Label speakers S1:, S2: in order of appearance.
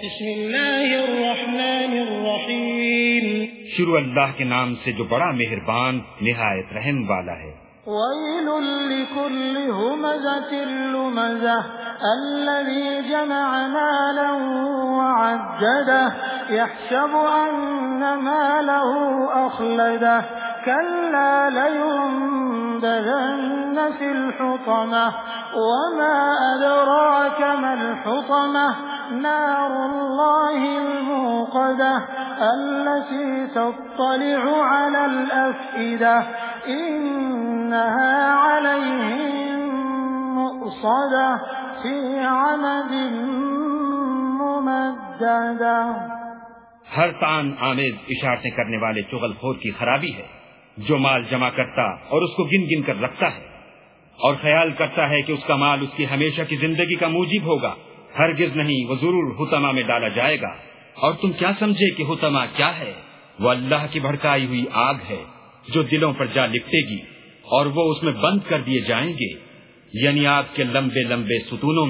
S1: بسم الله الرحمن الرحيم
S2: شروع اللہ کے نام سے جو بڑا مہربان نہایت رحم والا ہے۔
S1: ويل لكل همزة لمزة الذي جمع مالا وعدده يحسب أن ماله أخلده. كلا لينبذن في الحطمة وما أدراك ما الحطمة. نار الله الموقدة التي تطلع على الأفئدة، إنها عليهم مؤصدة في عمد ممددة.
S2: ہر تان آمیز اشارتیں کرنے والے چغل خور کی خرابی ہے، جو مال جمع کرتا اور اس کو گن گن کر رکھتا ہے، اور خیال کرتا ہے کہ اس کا مال اس کی ہمیشہ کی زندگی کا موجب ہوگا۔ ہرگز نہیں، وہ ضرور حتما میں ڈالا جائے گا۔ اور تم کیا سمجھے کہ حتما کیا ہے؟ وہ اللہ کی بھڑکائی ہوئی آگ ہے جو دلوں پر جا لپٹے گی اور وہ اس میں بند کر دیے جائیں گے یعنی آپ کے لمبے لمبے ستونوں میں